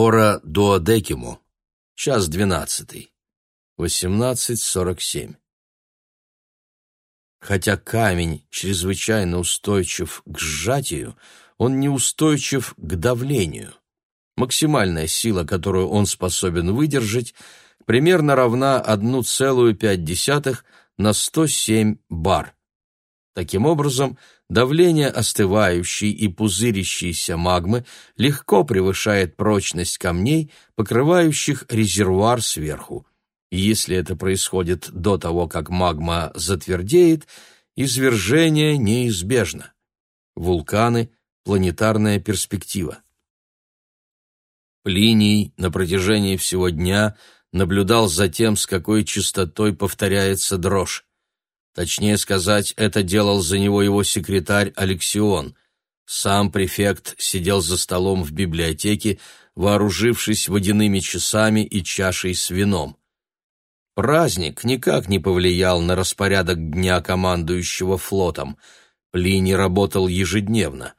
Ора дуодекимо. Час двенадцатый. Восемнадцать сорок семь. Хотя камень чрезвычайно устойчив к сжатию, он неустойчив к давлению. Максимальная сила, которую он способен выдержать, примерно равна 1,5 на 107 бар. Таким образом, давление остывающей и пузырящейся магмы легко превышает прочность камней, покрывающих резервуар сверху. Если это происходит до того, как магма затвердеет, извержение неизбежно. Вулканы – планетарная перспектива. Плиний на протяжении всего дня наблюдал за тем, с какой частотой повторяется дрожь. Точнее сказать, это делал за него его секретарь Алексион. Сам префект сидел за столом в библиотеке, вооружившись водяными часами и чашей с вином. Праздник никак не повлиял на распорядок дня командующего флотом. Плиний работал ежедневно.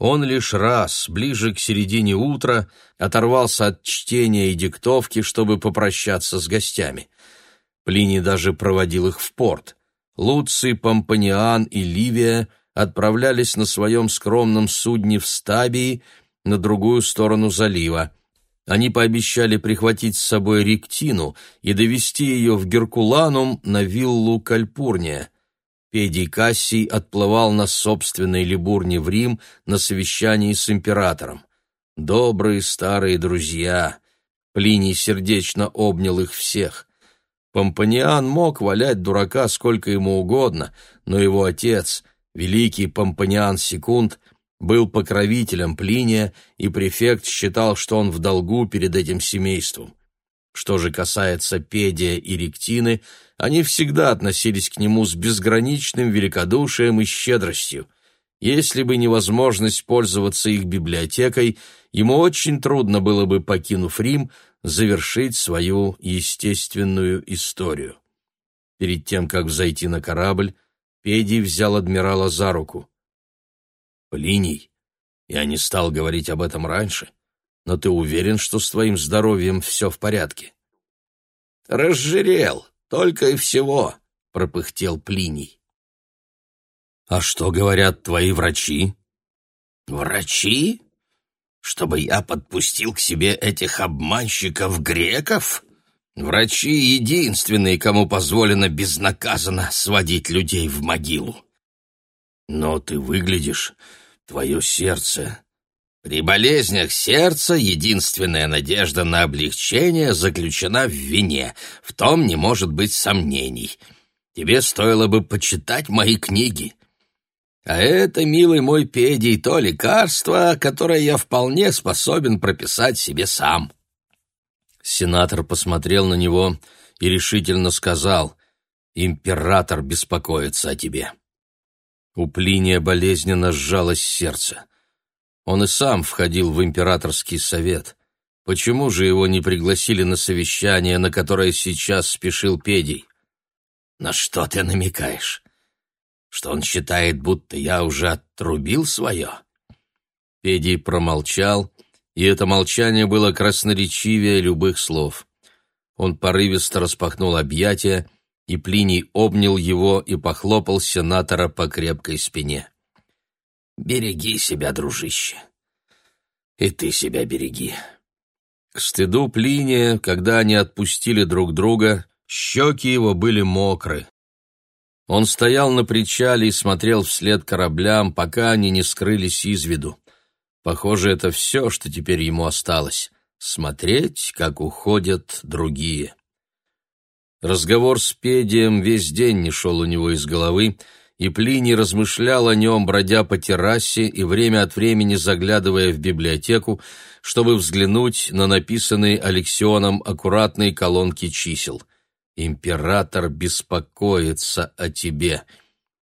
Он лишь раз, ближе к середине утра, оторвался от чтения и диктовки, чтобы попрощаться с гостями. Плиний даже проводил их в порт. Луций, Помпаниан и Ливия отправлялись на своем скромном судне в Стабии на другую сторону залива. Они пообещали прихватить с собой Ректину и довести ее в Геркуланум на виллу Кальпурния. Педий Кассий отплывал на собственной либурне в Рим на совещании с императором. Добрые старые друзья. Плиний сердечно обнял их всех. Помпаниан мог валять дурака сколько ему угодно, но его отец, великий Помпаниан Секунд, был покровителем Плиния, и префект считал, что он в долгу перед этим семейством. Что же касается Педия и Ректины, они всегда относились к нему с безграничным великодушием и щедростью. Если бы невозможность пользоваться их библиотекой, ему очень трудно было бы, покинув Рим, завершить свою естественную историю. Перед тем, как взойти на корабль, Педий взял адмирала за руку. Плиний, я не стал говорить об этом раньше, но ты уверен, что с твоим здоровьем все в порядке? Разжирел, только и всего, пропыхтел Плиний. А что говорят твои врачи? Врачи? Чтобы я подпустил к себе этих обманщиков-греков? Врачи единственные, кому позволено безнаказанно сводить людей в могилу. Но ты выглядишь твое сердце. При болезнях сердца единственная надежда на облегчение заключена в вине, в том не может быть сомнений. Тебе стоило бы почитать мои книги. А это, милый мой Педий, то лекарство, которое я вполне способен прописать себе сам. Сенатор посмотрел на него и решительно сказал, «Император беспокоится о тебе». У Плиния болезненно сжалось сердце. Он и сам входил в императорский совет. Почему же его не пригласили на совещание, на которое сейчас спешил Педий? «На что ты намекаешь? Что он считает, будто я уже отрубил свое?» Педий промолчал, и это молчание было красноречивее любых слов. Он порывисто распахнул объятия, и Плиний обнял его и похлопал сенатора по крепкой спине. «Береги себя, дружище, и ты себя береги». К стыду Плиния, когда они отпустили друг друга, щеки его были мокры. Он стоял на причале и смотрел вслед кораблям, пока они не скрылись из виду. Похоже, это все, что теперь ему осталось — смотреть, как уходят другие. Разговор с Педием весь день не шел у него из головы, и Плиний размышлял о нем, бродя по террасе и время от времени заглядывая в библиотеку, чтобы взглянуть на написанные Алексионом аккуратные колонки чисел. «Император беспокоится о тебе».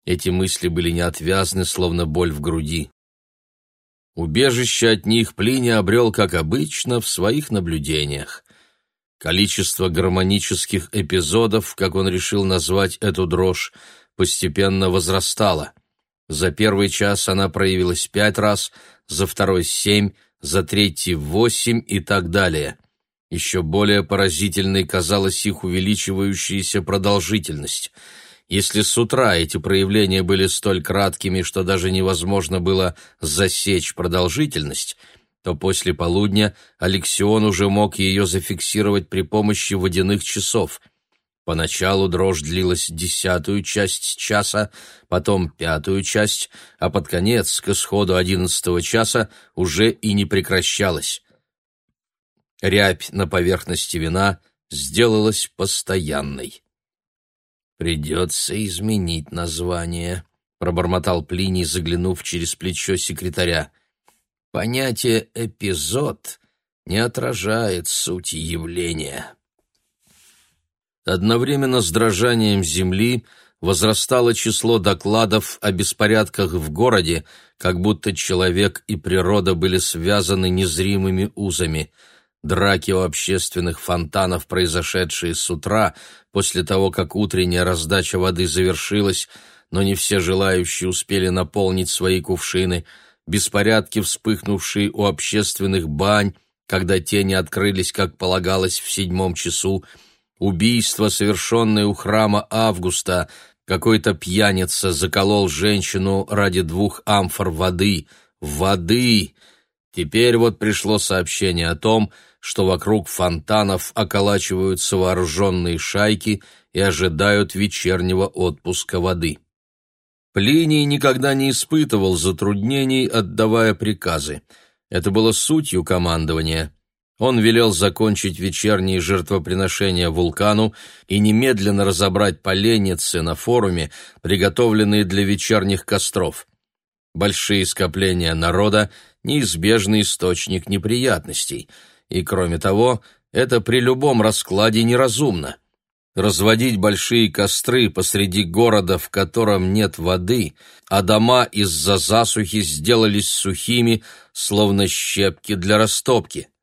Эти мысли были неотвязны, словно боль в груди. Убежище от них Плиний обрел, как обычно, в своих наблюдениях. Количество гармонических эпизодов, как он решил назвать эту дрожь, постепенно возрастало. За первый час она проявилась пять раз, за второй — семь, за третий — восемь и так далее. Еще более поразительной казалась их увеличивающаяся продолжительность. Если с утра эти проявления были столь краткими, что даже невозможно было засечь продолжительность, то после полудня Алексион уже мог ее зафиксировать при помощи водяных часов — Поначалу дрожь длилась десятую часть часа, потом пятую часть, а под конец, к исходу одиннадцатого часа, уже и не прекращалась. Рябь на поверхности вина сделалась постоянной. «Придется изменить название», — пробормотал Плиний, заглянув через плечо секретаря. «Понятие «эпизод» не отражает сути явления». Одновременно с дрожанием земли возрастало число докладов о беспорядках в городе, как будто человек и природа были связаны незримыми узами. Драки у общественных фонтанов, произошедшие с утра, после того, как утренняя раздача воды завершилась, но не все желающие успели наполнить свои кувшины, беспорядки, вспыхнувшие у общественных бань, когда те не открылись, как полагалось, в седьмом часу, убийство, совершенное у храма Августа, какой-то пьяница заколол женщину ради двух амфор воды. Воды! Теперь вот пришло сообщение о том, что вокруг фонтанов околачиваются вооруженные шайки и ожидают вечернего отпуска воды. Плиний никогда не испытывал затруднений, отдавая приказы. Это было сутью командования. Он велел закончить вечерние жертвоприношения вулкану и немедленно разобрать поленницы на форуме, приготовленные для вечерних костров. Большие скопления народа — неизбежный источник неприятностей, и, кроме того, это при любом раскладе неразумно. Разводить большие костры посреди города, в котором нет воды, а дома из-за засухи сделались сухими, словно щепки для растопки —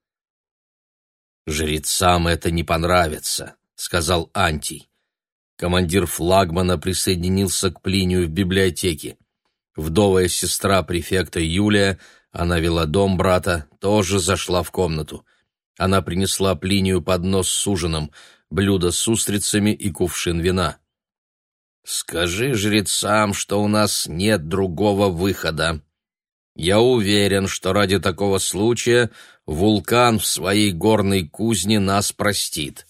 «Жрецам это не понравится», — сказал Антий. Командир флагмана присоединился к Плинию в библиотеке. Вдовая сестра префекта Юлия, она вела дом брата, тоже зашла в комнату. Она принесла Плинию поднос с ужином, блюдо с устрицами и кувшин вина. «Скажи жрецам, что у нас нет другого выхода. Я уверен, что ради такого случая вулкан в своей горной кузне нас простит.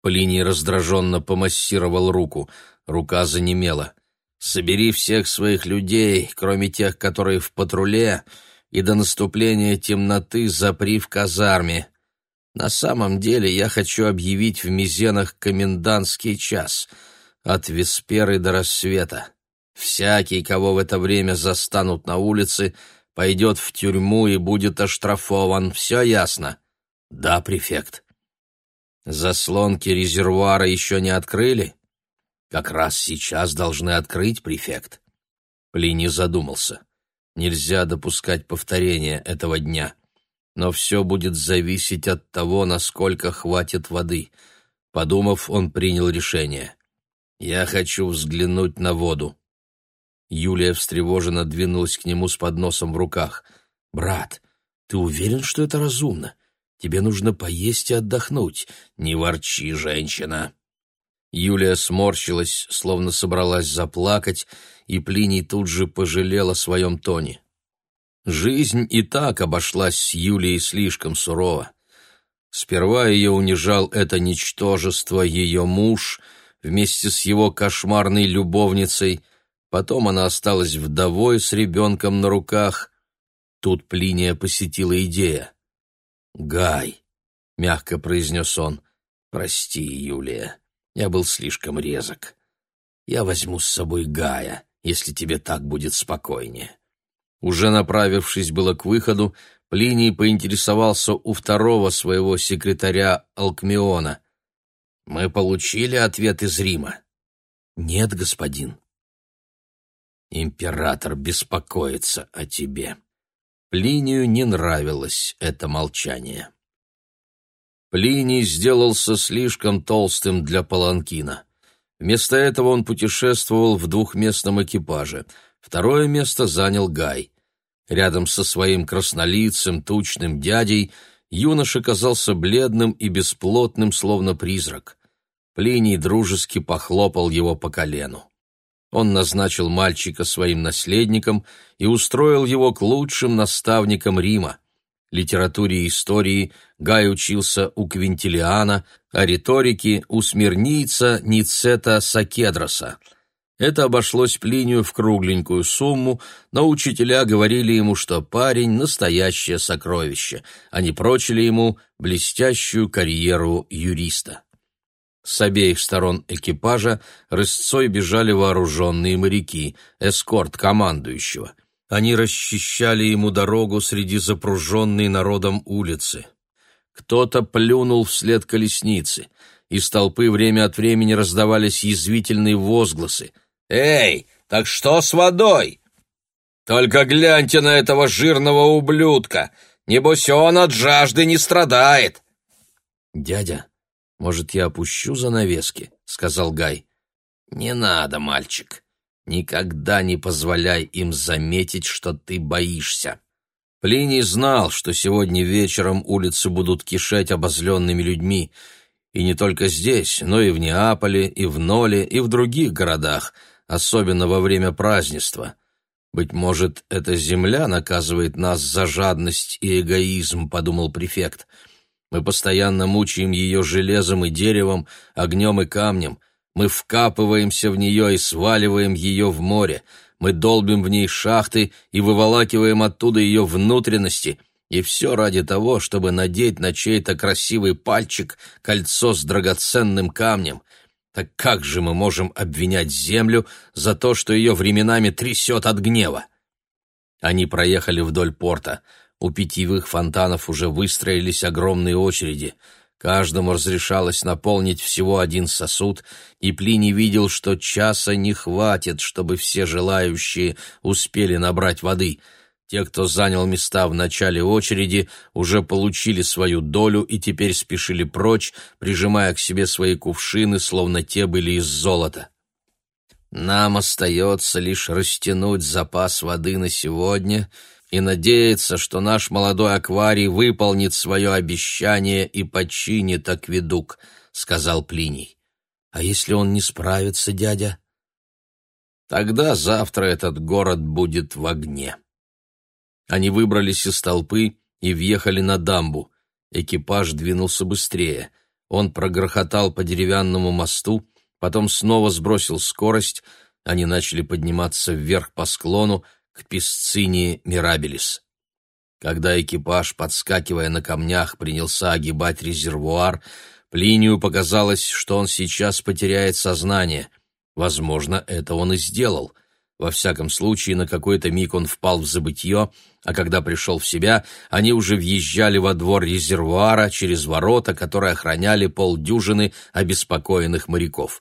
Плиний раздраженно помассировал руку. Рука занемела. «Собери всех своих людей, кроме тех, которые в патруле, и до наступления темноты запри в казарме. На самом деле я хочу объявить в Мизенах комендантский час, от Весперы до рассвета. Всякий, кого в это время застанут на улице, пойдет в тюрьму и будет оштрафован. Все ясно? Да, префект. Заслонки резервуара еще не открыли? Как раз сейчас должны открыть, префект. Плиний задумался. Нельзя допускать повторения этого дня. Но все будет зависеть от того, насколько хватит воды. Подумав, он принял решение. «Я хочу взглянуть на воду». Юлия встревоженно двинулась к нему с подносом в руках. «Брат, ты уверен, что это разумно? Тебе нужно поесть и отдохнуть. Не ворчи, женщина!» Юлия сморщилась, словно собралась заплакать, и Плиний тут же пожалел о своем тоне. Жизнь и так обошлась с Юлией слишком сурово. Сперва ее унижал это ничтожество, ее муж, вместе с его кошмарной любовницей — Потом она осталась вдовой с ребенком на руках. Тут Плиния посетила идея. «Гай», — мягко произнес он, — «прости, Юлия, я был слишком резок. Я возьму с собой Гая, если тебе так будет спокойнее». Уже направившись было к выходу, Плиний поинтересовался у второго своего секретаря Алкмиона. «Мы получили ответ из Рима?» «Нет, господин», Император беспокоится о тебе. Плинию не нравилось это молчание. Плиний сделался слишком толстым для паланкина. Вместо этого он путешествовал в двухместном экипаже. Второе место занял Гай. Рядом со своим краснолицым, тучным дядей юноша казался бледным и бесплотным, словно призрак. Плиний дружески похлопал его по колену. Он назначил мальчика своим наследником и устроил его к лучшим наставникам Рима. Литературе и истории Гай учился у Квинтилиана, а риторике у смирнийца Ницета Сакедроса. Это обошлось Плинию в кругленькую сумму, но учителя говорили ему, что парень — настоящее сокровище. Они прочили ему блестящую карьеру юриста. С обеих сторон экипажа рысцой бежали вооруженные моряки, эскорт командующего. Они расчищали ему дорогу среди запруженной народом улицы. Кто-то плюнул вслед колесницы. Из толпы время от времени раздавались язвительные возгласы. «Эй, так что с водой?» «Только гляньте на этого жирного ублюдка! Небось он от жажды не страдает!» «Дядя, может, я опущу занавески?» — сказал Гай. «Не надо, мальчик. Никогда не позволяй им заметить, что ты боишься». Плиний знал, что сегодня вечером улицы будут кишеть обозленными людьми, и не только здесь, но и в Неаполе, и в Ноле, и в других городах, особенно во время празднества. «Быть может, эта земля наказывает нас за жадность и эгоизм», — подумал префект. Мы постоянно мучаем ее железом и деревом, огнем и камнем. Мы вкапываемся в нее и сваливаем ее в море. Мы долбим в ней шахты и выволакиваем оттуда ее внутренности. И все ради того, чтобы надеть на чей-то красивый пальчик кольцо с драгоценным камнем. Так как же мы можем обвинять землю за то, что ее временами трясет от гнева? Они проехали вдоль порта. У питьевых фонтанов уже выстроились огромные очереди. Каждому разрешалось наполнить всего один сосуд, и Плиний видел, что часа не хватит, чтобы все желающие успели набрать воды. Те, кто занял места в начале очереди, уже получили свою долю и теперь спешили прочь, прижимая к себе свои кувшины, словно те были из золота. «Нам остается лишь растянуть запас воды на сегодня», и надеяться, что наш молодой акварий выполнит свое обещание и починит акведук», — сказал Плиний. «А если он не справится, дядя?» «Тогда завтра этот город будет в огне». Они выбрались из толпы и въехали на дамбу. Экипаж двинулся быстрее. Он прогрохотал по деревянному мосту, потом снова сбросил скорость, они начали подниматься вверх по склону, к Песцине Мирабелис. Когда экипаж, подскакивая на камнях, принялся огибать резервуар, Плинию показалось, что он сейчас потеряет сознание. Возможно, это он и сделал. Во всяком случае, на какой-то миг он впал в забытье, а когда пришел в себя, они уже въезжали во двор резервуара через ворота, которые охраняли полдюжины обеспокоенных моряков.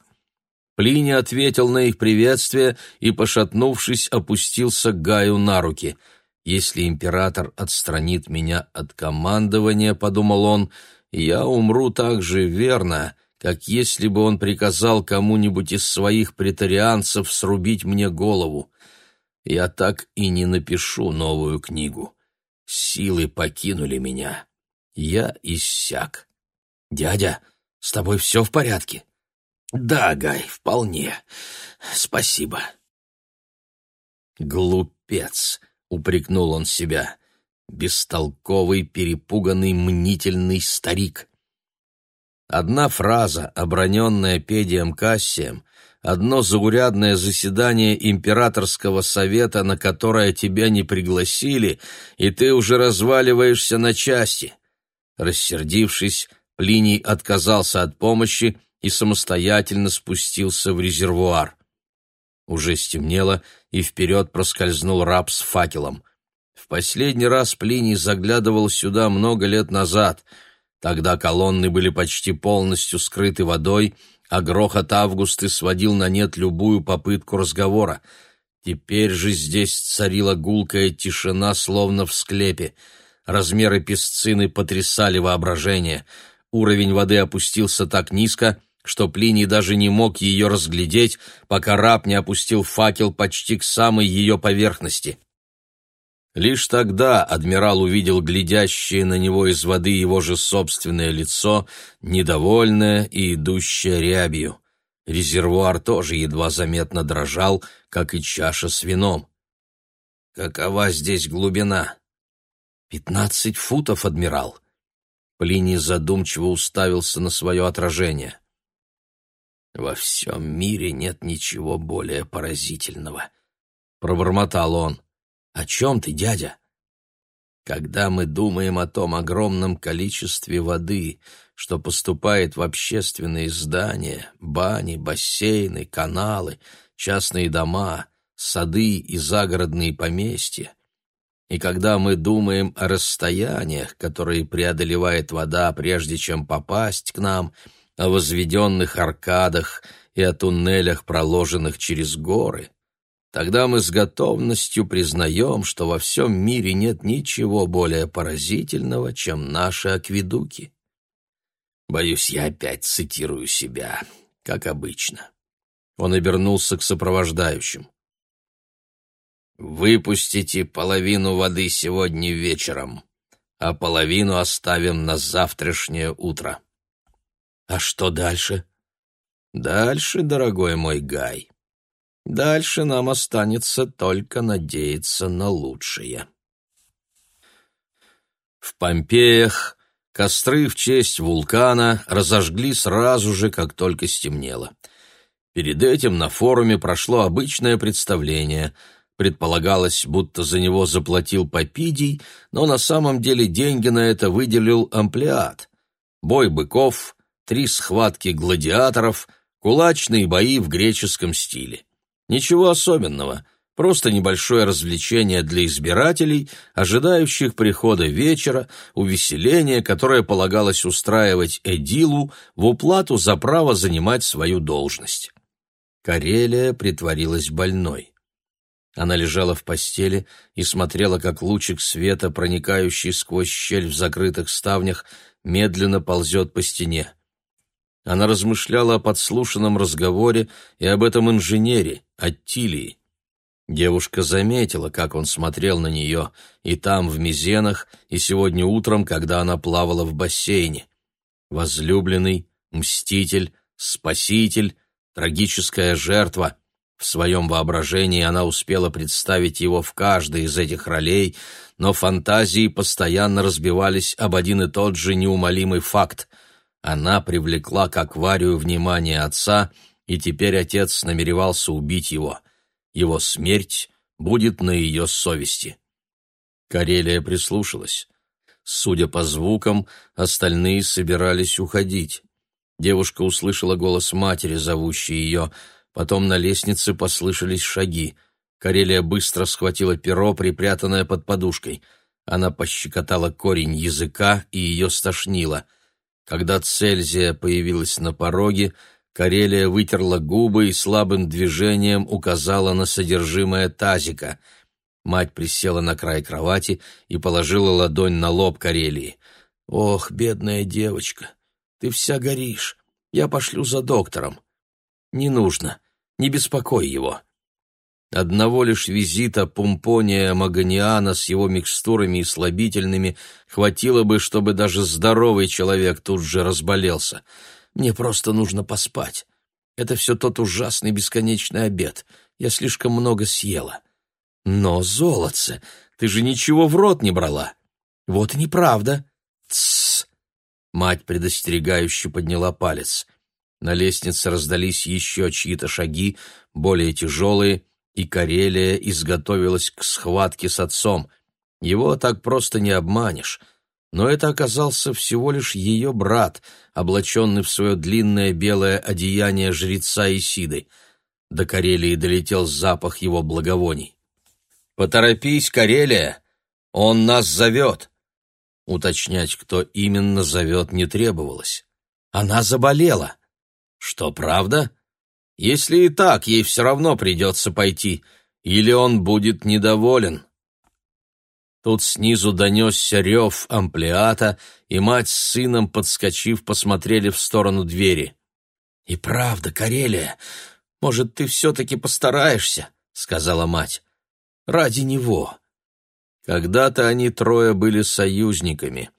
Плиний ответил на их приветствие и, пошатнувшись, опустился Гаю на руки. «Если император отстранит меня от командования, — подумал он, — я умру так же верно, как если бы он приказал кому-нибудь из своих претарианцев срубить мне голову. Я так и не напишу новую книгу. Силы покинули меня. Я иссяк. Дядя, с тобой все в порядке?» «Да, Гай, вполне. Спасибо». «Глупец!» — упрекнул он себя. «Бестолковый, перепуганный, мнительный старик». Одна фраза, оброненная Педием Кассием, одно заурядное заседание императорского совета, на которое тебя не пригласили, и ты уже разваливаешься на части. Рассердившись, Плиний отказался от помощи и самостоятельно спустился в резервуар. Уже стемнело, и вперед проскользнул раб с факелом. В последний раз Плиний заглядывал сюда много лет назад. Тогда колонны были почти полностью скрыты водой, а грохот Августы сводил на нет любую попытку разговора. Теперь же здесь царила гулкая тишина, словно в склепе. Размеры песцины потрясали воображение. Уровень воды опустился так низко, что Плиний даже не мог ее разглядеть, пока раб не опустил факел почти к самой ее поверхности. Лишь тогда адмирал увидел глядящее на него из воды его же собственное лицо, недовольное и идущее рябью. Резервуар тоже едва заметно дрожал, как и чаша с вином. «Какова здесь глубина?» «Пятнадцать футов, адмирал». Плиний задумчиво уставился на свое отражение. «Во всем мире нет ничего более поразительного», — пробормотал он. «О чем ты, дядя?» «Когда мы думаем о том огромном количестве воды, что поступает в общественные здания, бани, бассейны, каналы, частные дома, сады и загородные поместья, и когда мы думаем о расстояниях, которые преодолевает вода, прежде чем попасть к нам, о возведенных аркадах и о туннелях, проложенных через горы, тогда мы с готовностью признаем, что во всем мире нет ничего более поразительного, чем наши акведуки. Боюсь, я опять цитирую себя, как обычно. Он обернулся к сопровождающим. Выпустите половину воды сегодня вечером, а половину оставим на завтрашнее утро. А что дальше? Дальше, дорогой мой Гай, дальше нам останется только надеяться на лучшее. В Помпеях костры в честь вулкана разожгли сразу же, как только стемнело. Перед этим на форуме прошло обычное представление — Предполагалось, будто за него заплатил Попидий, но на самом деле деньги на это выделил амплиат. Бой быков, три схватки гладиаторов, кулачные бои в греческом стиле. Ничего особенного, просто небольшое развлечение для избирателей, ожидающих прихода вечера, увеселение, которое полагалось устраивать Эдилу в уплату за право занимать свою должность. Карелия притворилась больной. Она лежала в постели и смотрела, как лучик света, проникающий сквозь щель в закрытых ставнях, медленно ползет по стене. Она размышляла о подслушанном разговоре и об этом инженере, Аттилии. Девушка заметила, как он смотрел на нее, и там, в Мизенах, и сегодня утром, когда она плавала в бассейне. Возлюбленный, мститель, спаситель, трагическая жертва — в своем воображении она успела представить его в каждой из этих ролей, но фантазии постоянно разбивались об один и тот же неумолимый факт. Она привлекла к акварию внимание отца, и теперь отец намеревался убить его. Его смерть будет на ее совести. Карелия прислушалась. Судя по звукам, остальные собирались уходить. Девушка услышала голос матери, зовущей ее — Потом на лестнице послышались шаги. Карелия быстро схватила перо, припрятанное под подушкой. Она пощекотала корень языка, и ее стошнило. Когда Цельзия появилась на пороге, Карелия вытерла губы и слабым движением указала на содержимое тазика. Мать присела на край кровати и положила ладонь на лоб Карелии. «Ох, бедная девочка, ты вся горишь. Я пошлю за доктором». «Не нужно не беспокой его. Одного лишь визита Пумпония Маганиана с его микстурами и слабительными хватило бы, чтобы даже здоровый человек тут же разболелся. Мне просто нужно поспать. Это все тот ужасный бесконечный обед. Я слишком много съела. Но, золотце, ты же ничего в рот не брала. Вот и неправда. Тссс. Мать предостерегающе подняла палец. На лестнице раздались еще чьи-то шаги, более тяжелые, и Карелия изготовилась к схватке с отцом. Его так просто не обманешь. Но это оказался всего лишь ее брат, облаченный в свое длинное белое одеяние жреца Исиды. До Карелии долетел запах его благовоний. «Поторопись, Карелия! Он нас зовет!» Уточнять, кто именно зовет, не требовалось. «Она заболела!» Что, правда? Если и так, ей все равно придется пойти, или он будет недоволен. Тут снизу донесся рев амплиата, и мать с сыном, подскочив, посмотрели в сторону двери. — И правда, Карелия, может, ты все-таки постараешься, — сказала мать. — Ради него. Когда-то они трое были союзниками.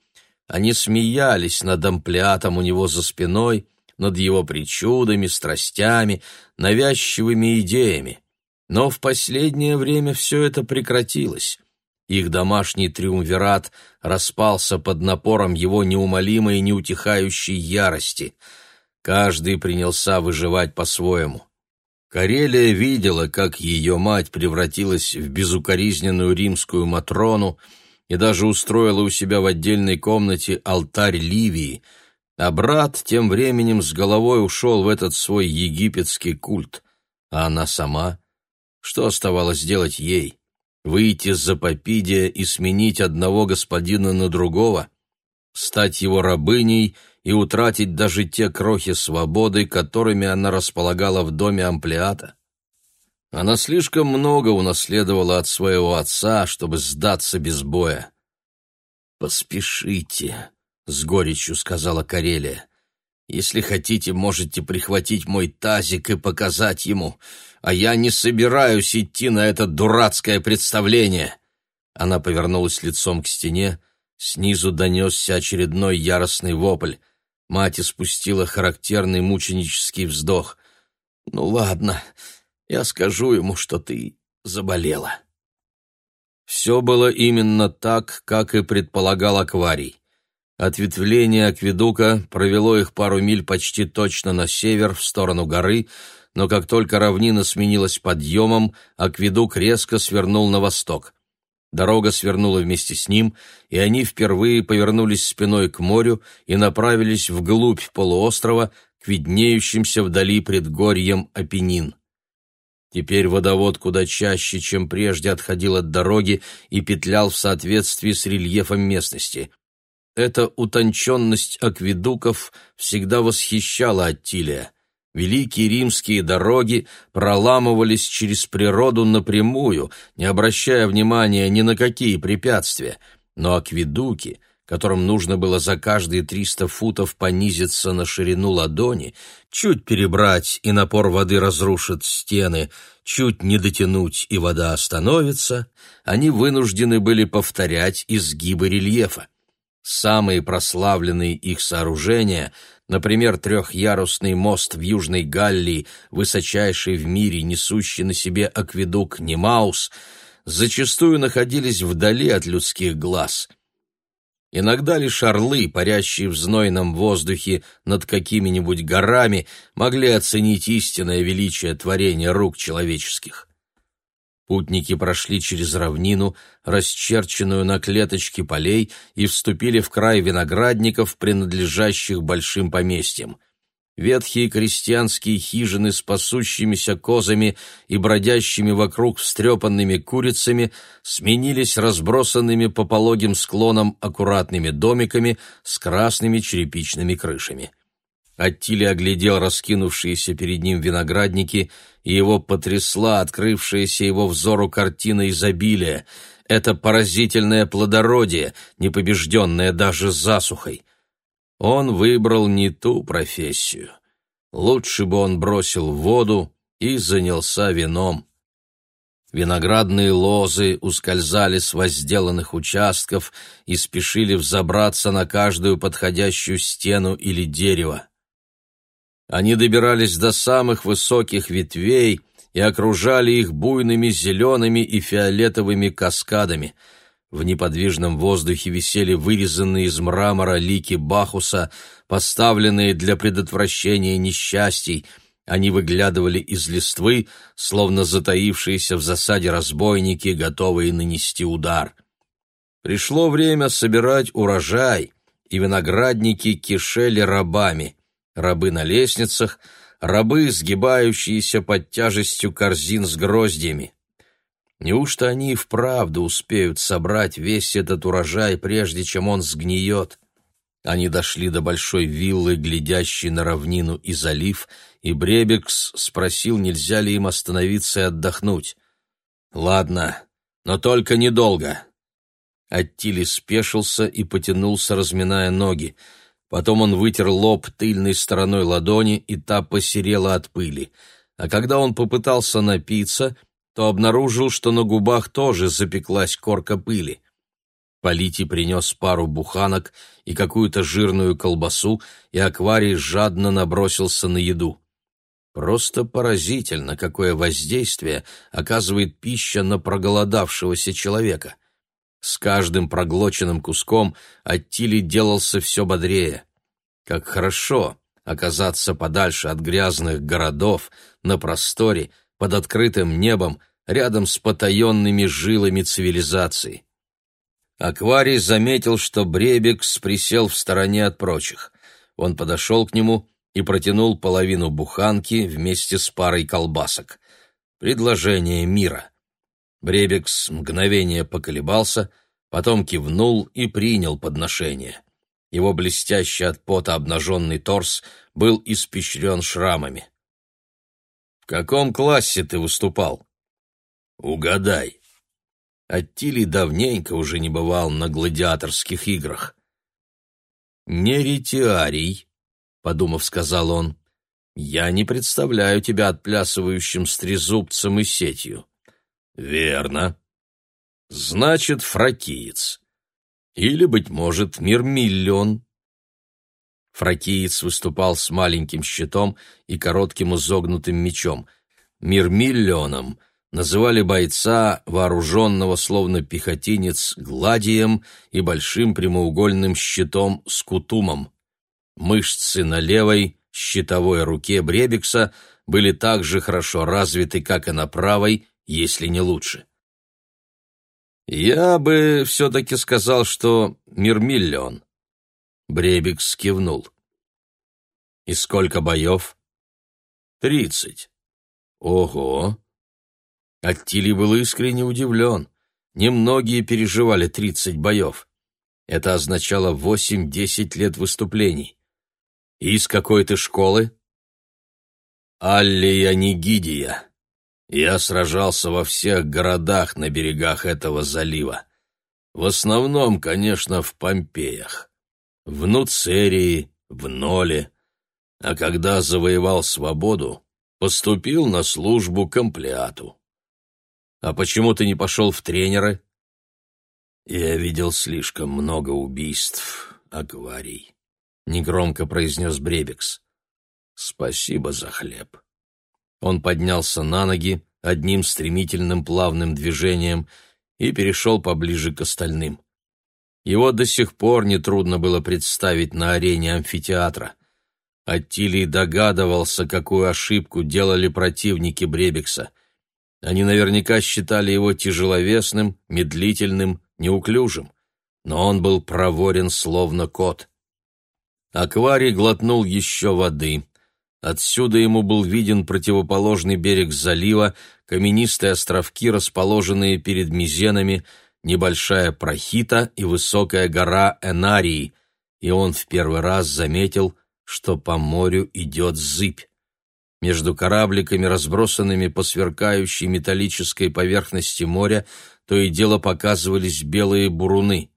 Они смеялись над амплиатом у него за спиной, над его причудами, страстями, навязчивыми идеями. Но в последнее время все это прекратилось. Их домашний триумвират распался под напором его неумолимой и неутихающей ярости. Каждый принялся выживать по-своему. Карелия видела, как ее мать превратилась в безукоризненную римскую Матрону и даже устроила у себя в отдельной комнате алтарь Ливии, а брат тем временем с головой ушел в этот свой египетский культ. А она сама? Что оставалось делать ей? выйти за Попидия и сменить одного господина на другого, стать его рабыней и утратить даже те крохи свободы, которыми она располагала в доме Амплиата. Она слишком много унаследовала от своего отца, чтобы сдаться без боя. «Поспешите», — с горечью сказала Карелия. «Если хотите, можете прихватить мой тазик и показать ему а я не собираюсь идти на это дурацкое представление!» Она повернулась лицом к стене, снизу донесся очередной яростный вопль. Мать испустила характерный мученический вздох. «Ну ладно, я скажу ему, что ты заболела». Все было именно так, как и предполагал акварий. Ответвление акведука провело их пару миль почти точно на север, в сторону горы, но как только равнина сменилась подъемом, акведук резко свернул на восток. Дорога свернула вместе с ним, и они впервые повернулись спиной к морю и направились вглубь полуострова, к виднеющимся вдали предгорьям Апеннин. Теперь водовод куда чаще, чем прежде, отходил от дороги и петлял в соответствии с рельефом местности. Эта утонченность акведуков всегда восхищала Аттилия. Великие римские дороги проламывались через природу напрямую, не обращая внимания ни на какие препятствия, но акведуки, которым нужно было за каждые триста футов понизиться на ширину ладони, чуть перебрать, и напор воды разрушит стены, чуть не дотянуть, и вода остановится, они вынуждены были повторять изгибы рельефа. Самые прославленные их сооружения — Например, трехъярусный мост в Южной Галлии, высочайший в мире, несущий на себе акведук Немаус, зачастую находились вдали от людских глаз. Иногда лишь орлы, парящие в знойном воздухе над какими-нибудь горами, могли оценить истинное величие творения рук человеческих. Путники прошли через равнину, расчерченную на клеточке полей, и вступили в край виноградников, принадлежащих большим поместьям. Ветхие крестьянские хижины с пасущимися козами и бродящими вокруг встрепанными курицами сменились разбросанными по пологим склонам аккуратными домиками с красными черепичными крышами. Аттили оглядел раскинувшиеся перед ним виноградники, и его потрясла открывшаяся его взору картина изобилия. Это поразительное плодородие, непобежденное даже засухой. Он выбрал не ту профессию. Лучше бы он бросил воду и занялся вином. Виноградные лозы ускользали с возделанных участков и спешили взобраться на каждую подходящую стену или дерево. Они добирались до самых высоких ветвей и окружали их буйными зелеными и фиолетовыми каскадами. В неподвижном воздухе висели вырезанные из мрамора лики Бахуса, поставленные для предотвращения несчастий. Они выглядывали из листвы, словно затаившиеся в засаде разбойники, готовые нанести удар. Пришло время собирать урожай, и виноградники кишели рабами рабы на лестницах, рабы, сгибающиеся под тяжестью корзин с гроздьями. Неужто они и вправду успеют собрать весь этот урожай, прежде чем он сгниет? Они дошли до большой виллы, глядящей на равнину и залив, и Бребекс спросил, нельзя ли им остановиться и отдохнуть. «Ладно, но только недолго». Аттили спешился и потянулся, разминая ноги. Потом он вытер лоб тыльной стороной ладони, и та посерела от пыли. А когда он попытался напиться, то обнаружил, что на губах тоже запеклась корка пыли. Полити принес пару буханок и какую-то жирную колбасу, и акварий жадно набросился на еду. Просто поразительно, какое воздействие оказывает пища на проголодавшегося человека. С каждым проглоченным куском Аттили делался все бодрее. Как хорошо оказаться подальше от грязных городов, на просторе, под открытым небом, рядом с потаенными жилами цивилизации. Акварий заметил, что Бребекс присел в стороне от прочих. Он подошел к нему и протянул половину буханки вместе с парой колбасок. Предложение мира. Бребекс мгновение поколебался, потом кивнул и принял подношение. Его блестящий от пота обнаженный торс был испещрен шрамами. «В каком классе ты выступал?» «Угадай». Аттили давненько уже не бывал на гладиаторских играх. «Не ретиарий», подумав, сказал он, я не представляю тебя отплясывающим с трезубцем и сетью. Верно. Значит, фракиец. Или, быть может, мирмиллион. Фракиец выступал с маленьким щитом и коротким изогнутым мечом. Мирмиллионом называли бойца, вооруженного словно пехотинец, гладием и большим прямоугольным щитом с кутумом. Мышцы на левой, щитовой руке Бребекса были так же хорошо развиты, как и на правой, если не лучше. «Я бы все-таки сказал, что Мирмиллион». Бребекс кивнул. «И сколько боев?» «Тридцать». «Ого!» Аттили был искренне удивлен. Немногие переживали тридцать боев. Это означало восемь-десять лет выступлений. «Из какой ты школы?» «Аллия Нигидия. Я сражался во всех городах на берегах этого залива. В основном, конечно, в Помпеях. В Нуцерии, в Ноле. А когда завоевал свободу, поступил на службу к амплиату. А почему ты не пошел в тренеры? Я видел слишком много убийств, акварий. — негромко произнес Бребекс. «Спасибо за хлеб». Он поднялся на ноги одним стремительным плавным движением и перешел поближе к остальным. Его до сих пор нетрудно было представить на арене амфитеатра. Аттилий догадывался, какую ошибку делали противники Бребекса. Они наверняка считали его тяжеловесным, медлительным, неуклюжим. Но он был проворен, словно кот. Акварий глотнул еще воды. Отсюда ему был виден противоположный берег залива, каменистые островки, расположенные перед Мизенами, небольшая Прохита и высокая гора Энарии, и он в первый раз заметил, что по морю идет зыбь. Между корабликами, разбросанными по сверкающей металлической поверхности моря, то и дело показывались белые буруны.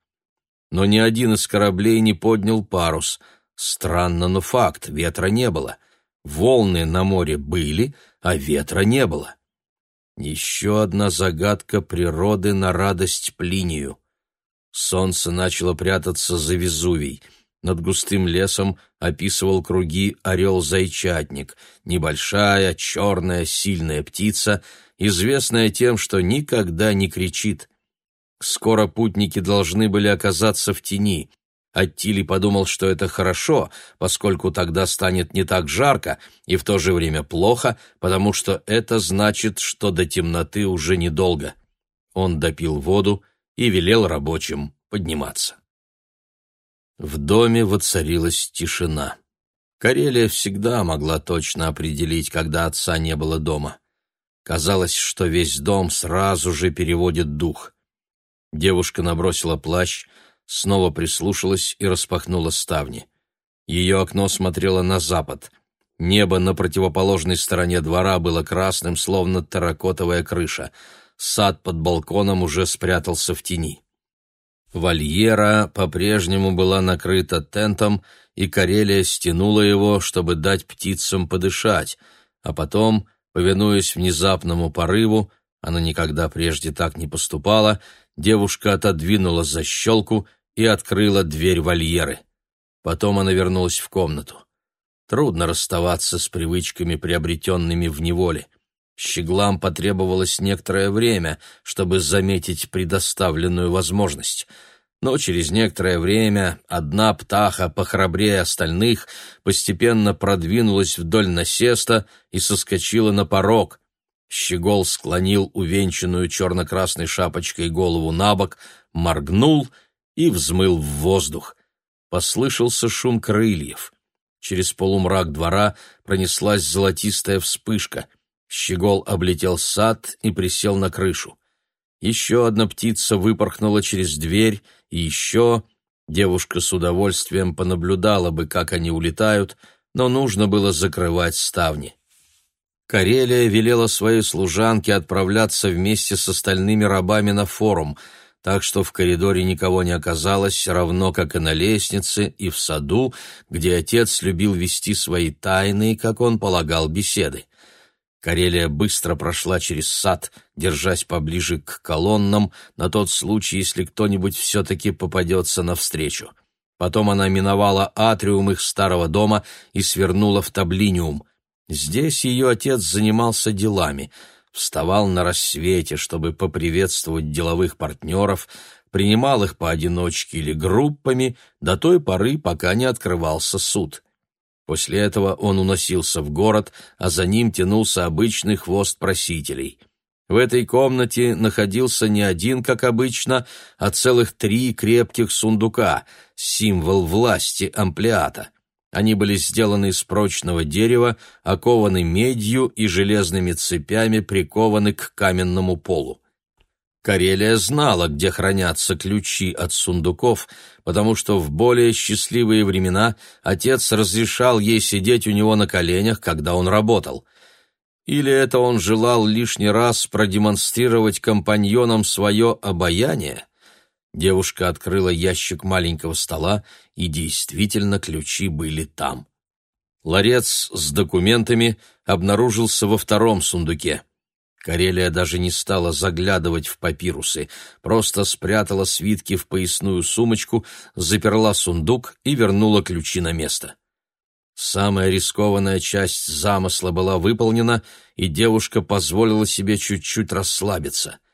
Но ни один из кораблей не поднял парус — Странно, но факт, ветра не было. Волны на море были, а ветра не было. Еще одна загадка природы на радость Плинию. Солнце начало прятаться за Везувий. Над густым лесом описывал круги орел-зайчатник, небольшая, черная, сильная птица, известная тем, что никогда не кричит. Скоро путники должны были оказаться в тени. Аттили подумал, что это хорошо, поскольку тогда станет не так жарко и в то же время плохо, потому что это значит, что до темноты уже недолго. Он допил воду и велел рабочим подниматься. В доме воцарилась тишина. Карелия всегда могла точно определить, когда отца не было дома. Казалось, что весь дом сразу же переводит дух. Девушка набросила плащ, снова прислушалась и распахнула ставни. Ее окно смотрело на запад. Небо на противоположной стороне двора было красным, словно терракотовая крыша. Сад под балконом уже спрятался в тени. Вольера по-прежнему была накрыта тентом, и Карелия стянула его, чтобы дать птицам подышать, а потом, повинуясь внезапному порыву, она никогда прежде так не поступала, девушка отодвинула защелку и открыла дверь вольеры. Потом она вернулась в комнату. Трудно расставаться с привычками, приобретенными в неволе. Щеглам потребовалось некоторое время, чтобы заметить предоставленную возможность. Но через некоторое время одна птаха, похрабрее остальных, постепенно продвинулась вдоль насеста и соскочила на порог. Щегол склонил увенчанную черно-красной шапочкой голову на бок, моргнул и взмыл в воздух. Послышался шум крыльев. Через полумрак двора пронеслась золотистая вспышка. Щегол облетел сад и присел на крышу. Еще одна птица выпорхнула через дверь, и еще... Девушка с удовольствием понаблюдала бы, как они улетают, но нужно было закрывать ставни. Карелия велела своей служанке отправляться вместе с остальными рабами на форум — так что в коридоре никого не оказалось, равно как и на лестнице и в саду, где отец любил вести свои тайные, как он полагал, беседы. Карелия быстро прошла через сад, держась поближе к колоннам, на тот случай, если кто-нибудь все-таки попадется навстречу. Потом она миновала атриум их старого дома и свернула в таблиниум. Здесь ее отец занимался делами — вставал на рассвете, чтобы поприветствовать деловых партнеров, принимал их поодиночке или группами до той поры, пока не открывался суд. После этого он уносился в город, а за ним тянулся обычный хвост просителей. В этой комнате находился не один, как обычно, а целых три крепких сундука, символ власти амплиата. Они были сделаны из прочного дерева, окованы медью и железными цепями прикованы к каменному полу. Карелия знала, где хранятся ключи от сундуков, потому что в более счастливые времена отец разрешал ей сидеть у него на коленях, когда он работал. Или это он желал лишний раз продемонстрировать компаньонам свое обаяние? Девушка открыла ящик маленького стола, и действительно ключи были там. Ларец с документами обнаружился во втором сундуке. Карелия даже не стала заглядывать в папирусы, просто спрятала свитки в поясную сумочку, заперла сундук и вернула ключи на место. Самая рискованная часть замысла была выполнена, и девушка позволила себе чуть-чуть расслабиться —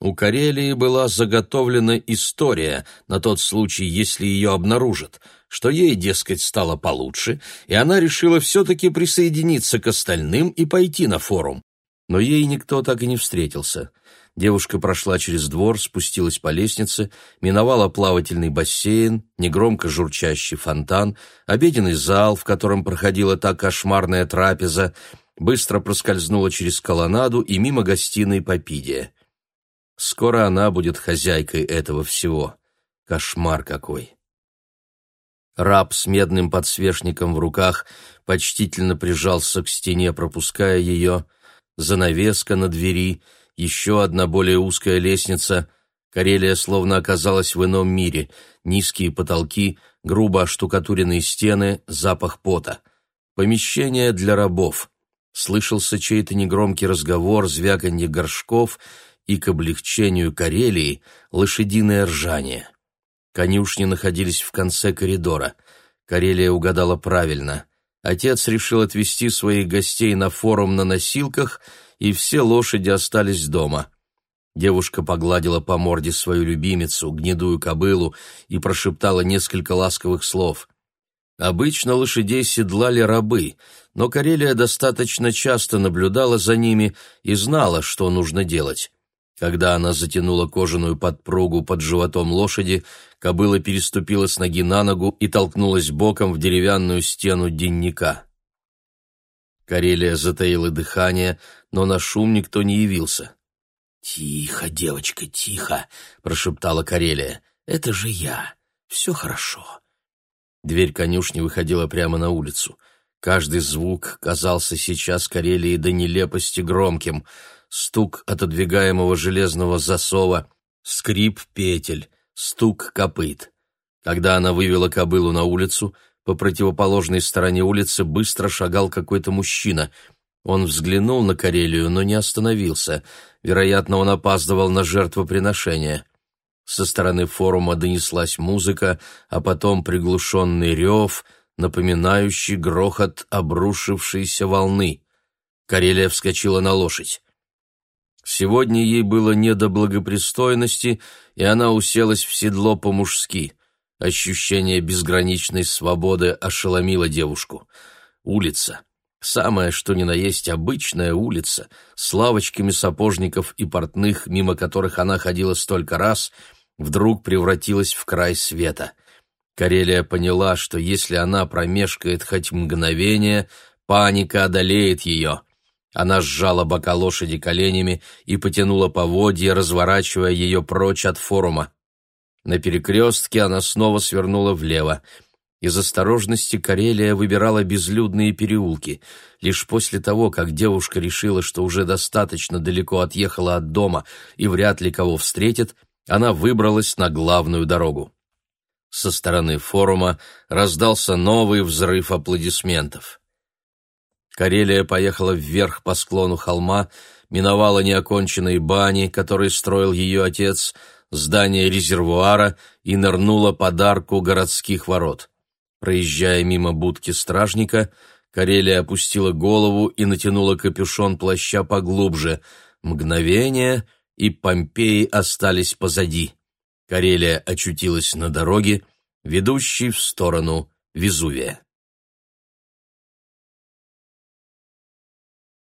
у Карелии была заготовлена история на тот случай, если ее обнаружат, что ей, дескать, стало получше, и она решила все-таки присоединиться к остальным и пойти на форум. Но ей никто так и не встретился. Девушка прошла через двор, спустилась по лестнице, миновала плавательный бассейн, негромко журчащий фонтан, обеденный зал, в котором проходила та кошмарная трапеза, быстро проскользнула через колоннаду и мимо гостиной Попидия. Скоро она будет хозяйкой этого всего. Кошмар какой! Раб с медным подсвечником в руках почтительно прижался к стене, пропуская ее. Занавеска на двери, еще одна более узкая лестница. Карелия словно оказалась в ином мире. Низкие потолки, грубо оштукатуренные стены, запах пота. Помещение для рабов. Слышался чей-то негромкий разговор, звяканье горшков — и к облегчению Карелии лошадиное ржание. Конюшни находились в конце коридора. Карелия угадала правильно. Отец решил отвезти своих гостей на форум на носилках, и все лошади остались дома. Девушка погладила по морде свою любимицу, гнедую кобылу, и прошептала несколько ласковых слов. Обычно лошадей седлали рабы, но Карелия достаточно часто наблюдала за ними и знала, что нужно делать. Когда она затянула кожаную подпругу под животом лошади, кобыла переступила с ноги на ногу и толкнулась боком в деревянную стену денника. Карелия затаила дыхание, но на шум никто не явился. «Тихо, девочка, тихо!» — прошептала Карелия. «Это же я. Все хорошо». Дверь конюшни выходила прямо на улицу. Каждый звук казался сейчас Карелии до нелепости громким — стук отодвигаемого железного засова, скрип петель, стук копыт. Когда она вывела кобылу на улицу, по противоположной стороне улицы быстро шагал какой-то мужчина. Он взглянул на Карелию, но не остановился. Вероятно, он опаздывал на жертвоприношение. Со стороны форума донеслась музыка, а потом приглушенный рев, напоминающий грохот обрушившейся волны. Карелия вскочила на лошадь. Сегодня ей было не до благопристойности, и она уселась в седло по-мужски. Ощущение безграничной свободы ошеломило девушку. Улица. Самая, что ни на есть, обычная улица, с лавочками сапожников и портных, мимо которых она ходила столько раз, вдруг превратилась в край света. Карелия поняла, что если она промешкает хоть мгновение, паника одолеет ее. Она сжала бока лошади коленями и потянула поводья, разворачивая ее прочь от форума. На перекрестке она снова свернула влево. Из осторожности Карелия выбирала безлюдные переулки. Лишь после того, как девушка решила, что уже достаточно далеко отъехала от дома и вряд ли кого встретит, она выбралась на главную дорогу. Со стороны форума раздался новый взрыв аплодисментов. Карелия поехала вверх по склону холма, миновала неоконченные бани, которые строил ее отец, здание резервуара и нырнула под арку городских ворот. Проезжая мимо будки стражника, Карелия опустила голову и натянула капюшон плаща поглубже. Мгновение, и Помпеи остались позади. Карелия очутилась на дороге, ведущей в сторону Везувия.